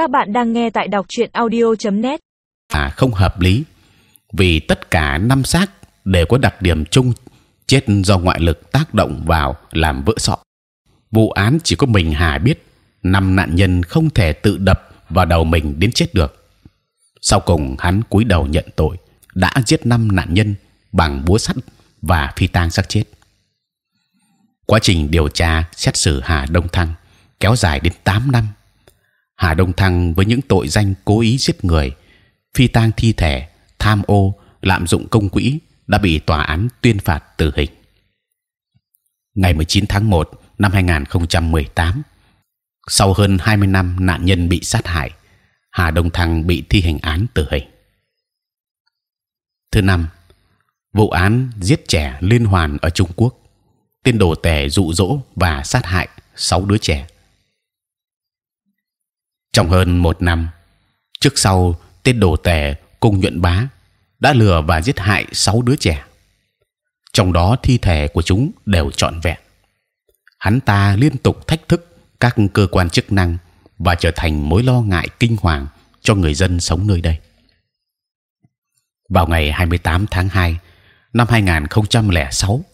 Các bạn đang nghe tại đọc truyện audio.net. À không hợp lý, vì tất cả năm xác đều có đặc điểm chung chết do ngoại lực tác động vào làm vỡ sọ. Vụ án chỉ có mình Hà biết, năm nạn nhân không thể tự đập vào đầu mình đến chết được. Sau cùng hắn cúi đầu nhận tội, đã giết năm nạn nhân bằng búa sắt và phi tang xác chết. Quá trình điều tra xét xử Hà Đông Thăng kéo dài đến 8 năm. Hà Đông Thăng với những tội danh cố ý giết người, phi tang thi thể, tham ô, lạm dụng công quỹ đã bị tòa án tuyên phạt tử hình. Ngày 19 tháng 1 năm 2018, sau hơn 20 năm nạn nhân bị sát hại, Hà Đông Thăng bị thi hành án tử hình. Thứ năm, vụ án giết trẻ liên hoàn ở Trung Quốc, tên đồ tể dụ dỗ và sát hại 6 đứa trẻ. Trong hơn một năm, trước sau tên đồ tể cùng nhuận bá đã lừa và giết hại sáu đứa trẻ. Trong đó thi thể của chúng đều trọn vẹn. Hắn ta liên tục thách thức các cơ quan chức năng và trở thành mối lo ngại kinh hoàng cho người dân sống nơi đây. Vào ngày 28 tháng 2 năm 2006,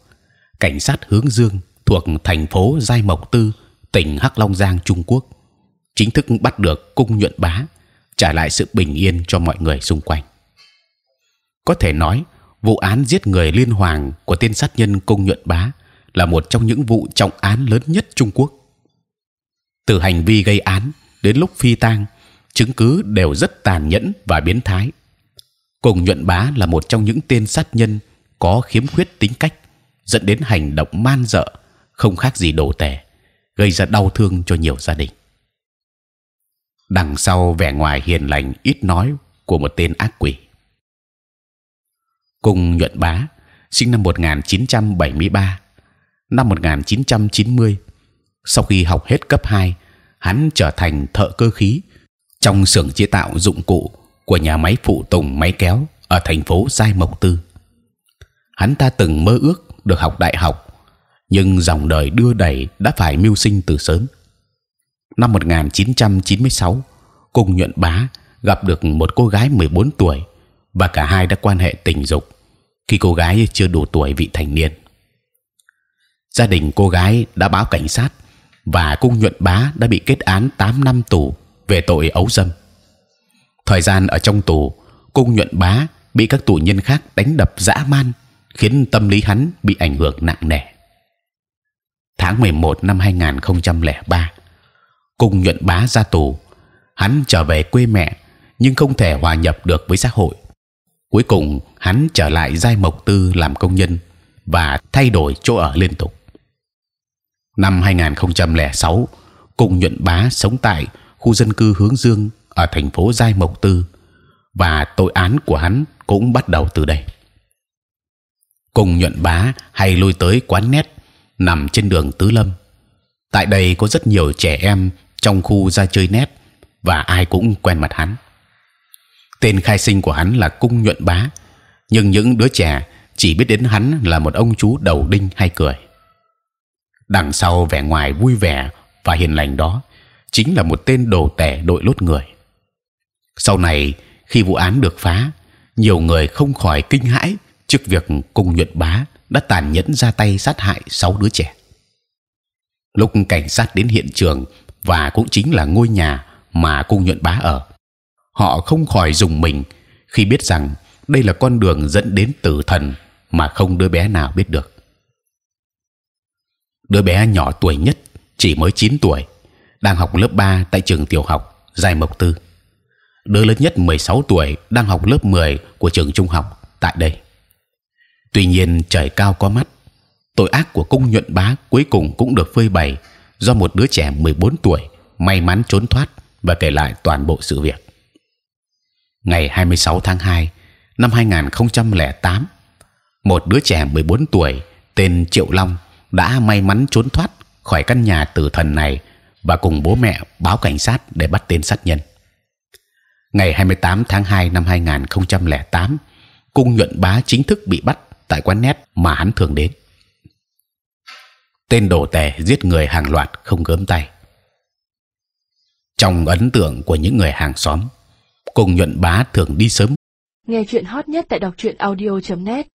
cảnh sát hướng Dương thuộc thành phố Giai Mộc Tư, tỉnh Hắc Long Giang, Trung Quốc, chính thức bắt được cung nhuận bá, trả lại sự bình yên cho mọi người xung quanh. Có thể nói, vụ án giết người liên hoàng của tên sát nhân cung nhuận bá là một trong những vụ trọng án lớn nhất Trung Quốc. Từ hành vi gây án đến lúc phi tang, chứng cứ đều rất tàn nhẫn và biến thái. Cùng nhuận bá là một trong những tên sát nhân có khiếm khuyết tính cách, dẫn đến hành động man dợ, không khác gì đồ tể, gây ra đau thương cho nhiều gia đình. Đằng sau vẻ ngoài hiền lành ít nói của một tên ác quỷ. Cung nhuận bá, sinh năm 1973, năm 1990, sau khi học hết cấp 2, hắn trở thành thợ cơ khí trong xưởng chế tạo dụng cụ của nhà máy phụ tùng máy kéo ở thành phố Giai Mộc Tư. Hắn ta từng mơ ước được học đại học, nhưng dòng đời đưa đẩy đã phải mưu sinh từ sớm. Năm 1996, cùng nhuận bá gặp được một cô gái 14 tuổi và cả hai đã quan hệ tình dục khi cô gái chưa đủ tuổi vị thành niên. Gia đình cô gái đã báo cảnh sát và cung nhuận bá đã bị kết án 8 năm tù về tội ấu dâm. Thời gian ở trong tù, cung nhuận bá bị các tù nhân khác đánh đập dã man, khiến tâm lý hắn bị ảnh hưởng nặng nề. Tháng 11 năm 2003, Cùng nhuận bá ra tù, hắn trở về quê mẹ nhưng không thể hòa nhập được với xã hội. Cuối cùng hắn trở lại giai mộc tư làm công nhân và thay đổi chỗ ở liên tục. Năm 2006, cùng nhuận bá sống tại khu dân cư hướng dương ở thành phố giai mộc tư và tội án của hắn cũng bắt đầu từ đây. Cùng nhuận bá hay lui tới quán nét nằm trên đường tứ lâm. Tại đây có rất nhiều trẻ em trong khu ra chơi nét và ai cũng quen mặt hắn. Tên khai sinh của hắn là cung nhuận bá, nhưng những đứa trẻ chỉ biết đến hắn là một ông chú đầu đinh hay cười. Đằng sau vẻ ngoài vui vẻ và hiền lành đó chính là một tên đồ tẻ đội lốt người. Sau này khi vụ án được phá, nhiều người không khỏi kinh hãi trước việc cung nhuận bá đã tàn nhẫn ra tay sát hại sáu đứa trẻ. Lúc cảnh sát đến hiện trường và cũng chính là ngôi nhà mà cung nhuận bá ở, họ không khỏi dùng mình khi biết rằng đây là con đường dẫn đến tử thần mà không đứa bé nào biết được. Đứa bé nhỏ tuổi nhất chỉ mới 9 tuổi, đang học lớp 3 tại trường tiểu học Giai Mộc Tư. Đứa lớn nhất 16 tuổi đang học lớp 10 của trường trung học tại đây. Tuy nhiên trời cao có mắt, tội ác của cung nhuận bá cuối cùng cũng được phơi bày do một đứa trẻ 14 tuổi may mắn trốn thoát và kể lại toàn bộ sự việc. Ngày 26 tháng 2 năm 2008, một đứa trẻ 14 tuổi tên Triệu Long đã may mắn trốn thoát khỏi căn nhà tử thần này và cùng bố mẹ báo cảnh sát để bắt tên sát nhân. Ngày 28 tháng 2 năm 2008, cung nhuận bá chính thức bị bắt tại quán nét mà hắn thường đến. Tên đồ tể giết người hàng loạt không gớm tay. trong ấn tượng của những người hàng xóm cùng nhuận bá thường đi sớm Nghe chuyện hot nhất tại đọc truyện audio.net